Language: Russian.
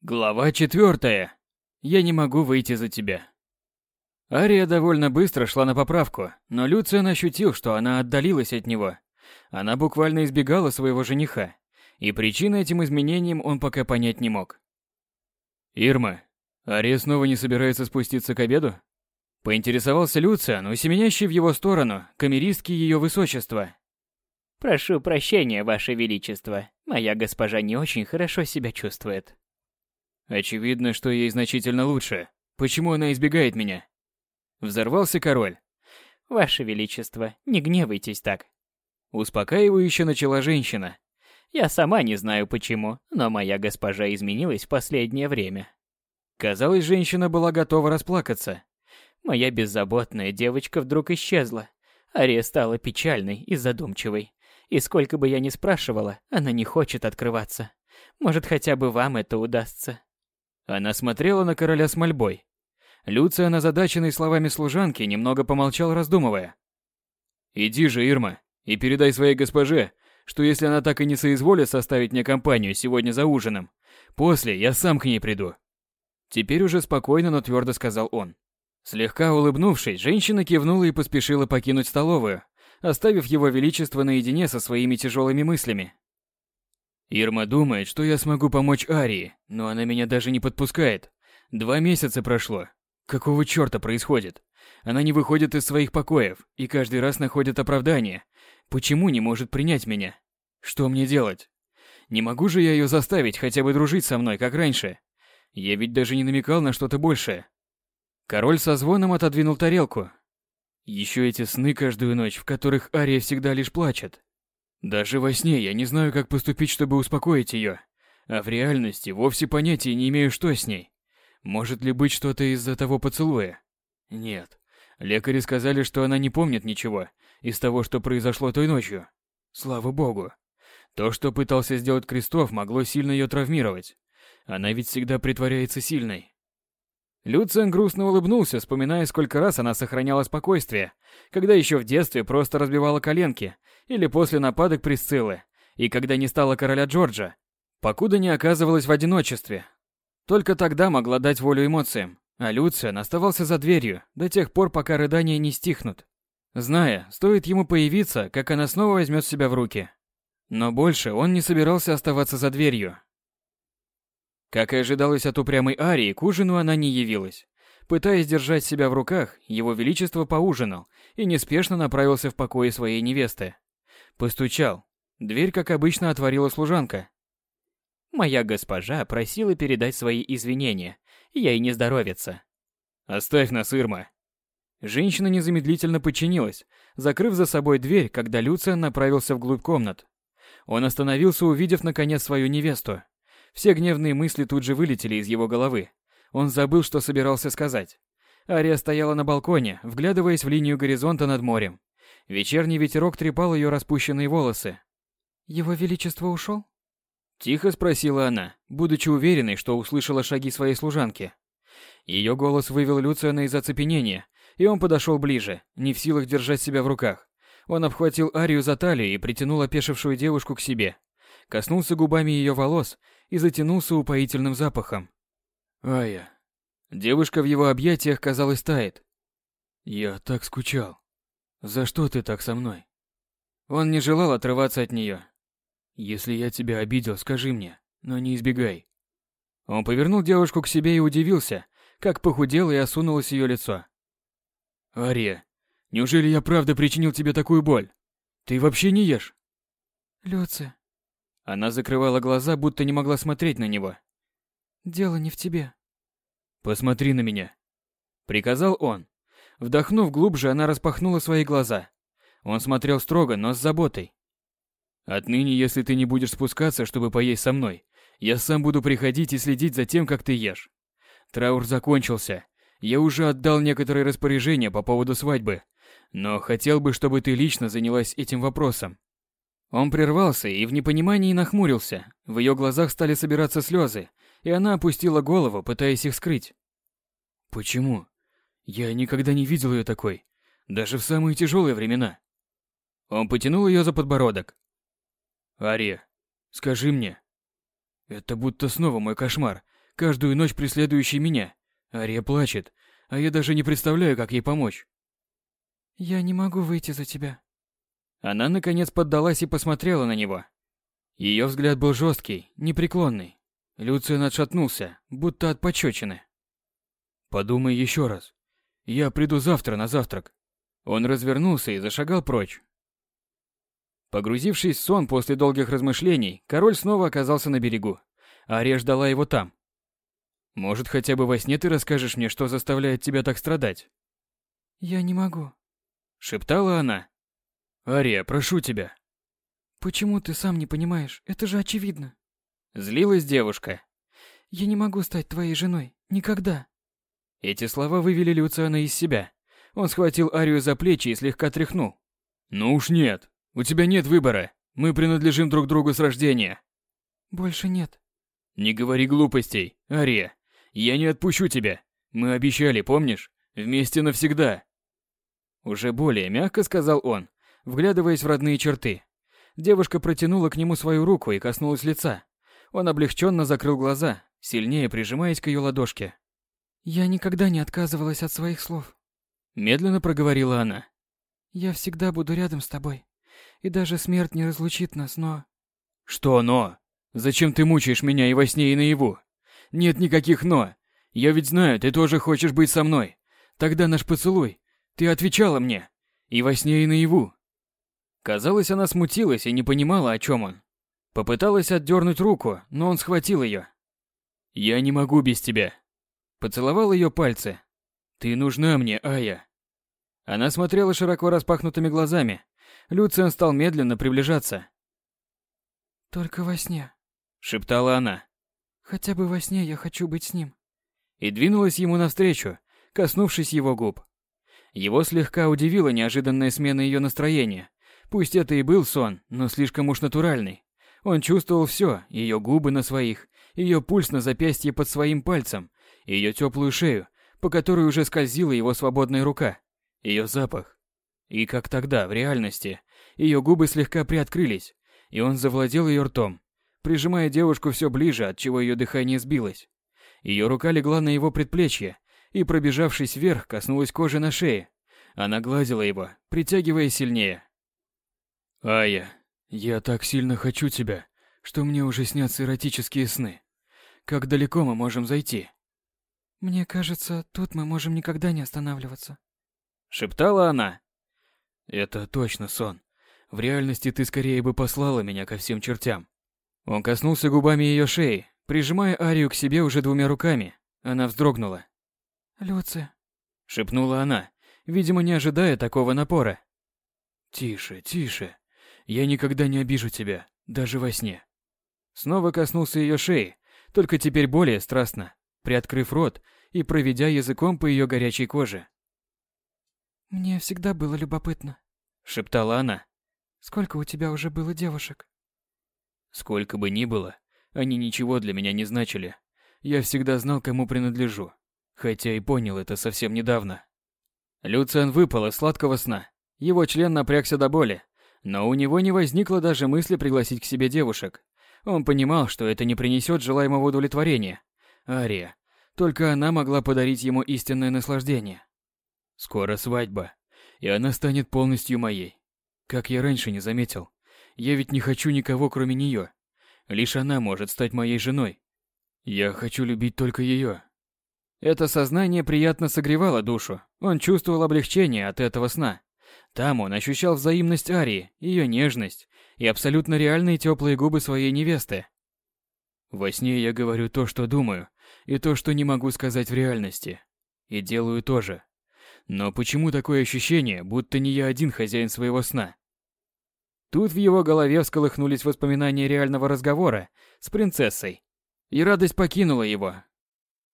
Глава четвертая. Я не могу выйти за тебя. Ария довольно быстро шла на поправку, но Люциан ощутил, что она отдалилась от него. Она буквально избегала своего жениха, и причины этим изменениям он пока понять не мог. «Ирма, Ария снова не собирается спуститься к обеду?» Поинтересовался Люциан, усеменящий в его сторону, камеристки ее высочества. «Прошу прощения, ваше величество, моя госпожа не очень хорошо себя чувствует». Очевидно, что ей значительно лучше. Почему она избегает меня? Взорвался король. Ваше величество, не гневайтесь так. Успокаивающе начала женщина. Я сама не знаю почему, но моя госпожа изменилась в последнее время. Казалось, женщина была готова расплакаться. Моя беззаботная девочка вдруг исчезла. Ария стала печальной и задумчивой. И сколько бы я ни спрашивала, она не хочет открываться. Может, хотя бы вам это удастся. Она смотрела на короля с мольбой. Люциан, озадаченный словами служанки, немного помолчал, раздумывая. «Иди же, Ирма, и передай своей госпоже, что если она так и не соизволит составить мне компанию сегодня за ужином, после я сам к ней приду». Теперь уже спокойно, но твердо сказал он. Слегка улыбнувшись, женщина кивнула и поспешила покинуть столовую, оставив его величество наедине со своими тяжелыми мыслями. Ирма думает, что я смогу помочь Арии, но она меня даже не подпускает. Два месяца прошло. Какого чёрта происходит? Она не выходит из своих покоев и каждый раз находит оправдание. Почему не может принять меня? Что мне делать? Не могу же я её заставить хотя бы дружить со мной, как раньше. Я ведь даже не намекал на что-то большее. Король со звоном отодвинул тарелку. Еще эти сны каждую ночь, в которых Ария всегда лишь плачет. Даже во сне я не знаю, как поступить, чтобы успокоить ее. А в реальности вовсе понятия не имею, что с ней. Может ли быть что-то из-за того поцелуя? Нет. Лекари сказали, что она не помнит ничего из того, что произошло той ночью. Слава богу. То, что пытался сделать Крестов, могло сильно ее травмировать. Она ведь всегда притворяется сильной. Люциан грустно улыбнулся, вспоминая, сколько раз она сохраняла спокойствие, когда еще в детстве просто разбивала коленки, или после нападок Присциллы, и когда не стала короля Джорджа, покуда не оказывалась в одиночестве. Только тогда могла дать волю эмоциям, а Люциан оставался за дверью до тех пор, пока рыдания не стихнут. Зная, стоит ему появиться, как она снова возьмет себя в руки. Но больше он не собирался оставаться за дверью. Как и ожидалось от упрямой Арии, к ужину она не явилась. Пытаясь держать себя в руках, его величество поужинал и неспешно направился в покои своей невесты. Постучал. Дверь, как обычно, отворила служанка. «Моя госпожа просила передать свои извинения. Ей не здоровится». «Оставь нас, Ирма». Женщина незамедлительно подчинилась, закрыв за собой дверь, когда Люциан направился вглубь комнат. Он остановился, увидев наконец свою невесту. Все гневные мысли тут же вылетели из его головы. Он забыл, что собирался сказать. Ария стояла на балконе, вглядываясь в линию горизонта над морем. Вечерний ветерок трепал ее распущенные волосы. «Его Величество ушел?» Тихо спросила она, будучи уверенной, что услышала шаги своей служанки. Ее голос вывел Люциана из оцепенения, и он подошел ближе, не в силах держать себя в руках. Он обхватил Арию за талию и притянул опешившую девушку к себе. Коснулся губами ее волос и затянулся упоительным запахом. «Ая». Девушка в его объятиях, казалось, тает. «Я так скучал». За что ты так со мной? Он не желал отрываться от нее. Если я тебя обидел, скажи мне, но не избегай. Он повернул девушку к себе и удивился, как похудело и осунулось ее лицо. Ария, неужели я правда причинил тебе такую боль? Ты вообще не ешь? Люция. Она закрывала глаза, будто не могла смотреть на него. Дело не в тебе. Посмотри на меня, приказал он. Вдохнув глубже, она распахнула свои глаза. Он смотрел строго, но с заботой. «Отныне, если ты не будешь спускаться, чтобы поесть со мной, я сам буду приходить и следить за тем, как ты ешь. Траур закончился. Я уже отдал некоторые распоряжения по поводу свадьбы, но хотел бы, чтобы ты лично занялась этим вопросом». Он прервался и в непонимании нахмурился. В ее глазах стали собираться слезы, и она опустила голову, пытаясь их скрыть. «Почему? Я никогда не видел ее такой, даже в самые тяжелые времена. Он потянул ее за подбородок. Ария, скажи мне. Это будто снова мой кошмар, каждую ночь преследующий меня. Ария плачет, а я даже не представляю, как ей помочь. Я не могу выйти за тебя. Она наконец поддалась и посмотрела на него. Ее взгляд был жесткий, непреклонный. Люциан отшатнулся, будто от пощечины. Подумай еще раз. Я приду завтра на завтрак. Он развернулся и зашагал прочь. Погрузившись в сон после долгих размышлений, король снова оказался на берегу. Ария ждала его там. Может, хотя бы во сне ты расскажешь мне, что заставляет тебя так страдать? Я не могу, шептала она. Ария, прошу тебя. Почему ты сам не понимаешь? Это же очевидно. Злилась девушка. Я не могу стать твоей женой. Никогда. Эти слова вывели Люциана из себя. Он схватил Арию за плечи и слегка тряхнул. Ну уж нет. У тебя нет выбора. Мы принадлежим друг другу с рождения. Больше нет. Не говори глупостей, Ария. Я не отпущу тебя. Мы обещали, помнишь? Вместе навсегда. Уже более мягко сказал он, вглядываясь в родные черты. Девушка протянула к нему свою руку и коснулась лица. Он облегченно закрыл глаза, сильнее прижимаясь к ее ладошке. «Я никогда не отказывалась от своих слов», — медленно проговорила она. «Я всегда буду рядом с тобой, и даже смерть не разлучит нас, но...» «Что «но»? Зачем ты мучаешь меня и во сне, и наяву? Нет никаких «но». Я ведь знаю, ты тоже хочешь быть со мной. Тогда наш поцелуй. Ты отвечала мне. И во сне, и наяву. Казалось, она смутилась и не понимала, о чем он. Попыталась отдернуть руку, но он схватил ее. «Я не могу без тебя». Поцеловал ее пальцы. «Ты нужна мне, Ая». Она смотрела широко распахнутыми глазами. Люциан стал медленно приближаться. «Только во сне», — шептала она. «Хотя бы во сне я хочу быть с ним». И двинулась ему навстречу, коснувшись его губ. Его слегка удивила неожиданная смена ее настроения. Пусть это и был сон, но слишком уж натуральный. Он чувствовал все: ее губы на своих, ее пульс на запястье под своим пальцем, ее теплую шею, по которой уже скользила его свободная рука, ее запах. И как тогда, в реальности, ее губы слегка приоткрылись, и он завладел ее ртом, прижимая девушку все ближе, от чего ее дыхание сбилось. Ее рука легла на его предплечье и, пробежавшись вверх, коснулась кожи на шее. Она гладила его, притягивая сильнее. «Ая, я так сильно хочу тебя, что мне уже снятся эротические сны. Как далеко мы можем зайти?» «Мне кажется, тут мы можем никогда не останавливаться», — шептала она. «Это точно сон. В реальности ты скорее бы послала меня ко всем чертям». Он коснулся губами ее шеи, прижимая Арию к себе уже двумя руками. Она вздрогнула. «Люция», — шепнула она, видимо, не ожидая такого напора. «Тише, тише. Я никогда не обижу тебя, даже во сне. Снова коснулся ее шеи, только теперь более страстно, приоткрыв рот и проведя языком по ее горячей коже. Мне всегда было любопытно, шептала она. Сколько у тебя уже было девушек? Сколько бы ни было, они ничего для меня не значили. Я всегда знал, кому принадлежу, хотя и понял это совсем недавно. Люциан выпал из сладкого сна. Его член напрягся до боли, но у него не возникло даже мысли пригласить к себе девушек. Он понимал, что это не принесет желаемого удовлетворения. Ария. Только она могла подарить ему истинное наслаждение. Скоро свадьба, и она станет полностью моей. Как я раньше не заметил. Я ведь не хочу никого, кроме нее. Лишь она может стать моей женой. Я хочу любить только ее. Это сознание приятно согревало душу. Он чувствовал облегчение от этого сна. Там он ощущал взаимность Арии, ее нежность и абсолютно реальные теплые губы своей невесты. Во сне я говорю то, что думаю, и то, что не могу сказать в реальности. И делаю тоже. Но почему такое ощущение, будто не я один хозяин своего сна? Тут в его голове всколыхнулись воспоминания реального разговора с принцессой. И радость покинула его,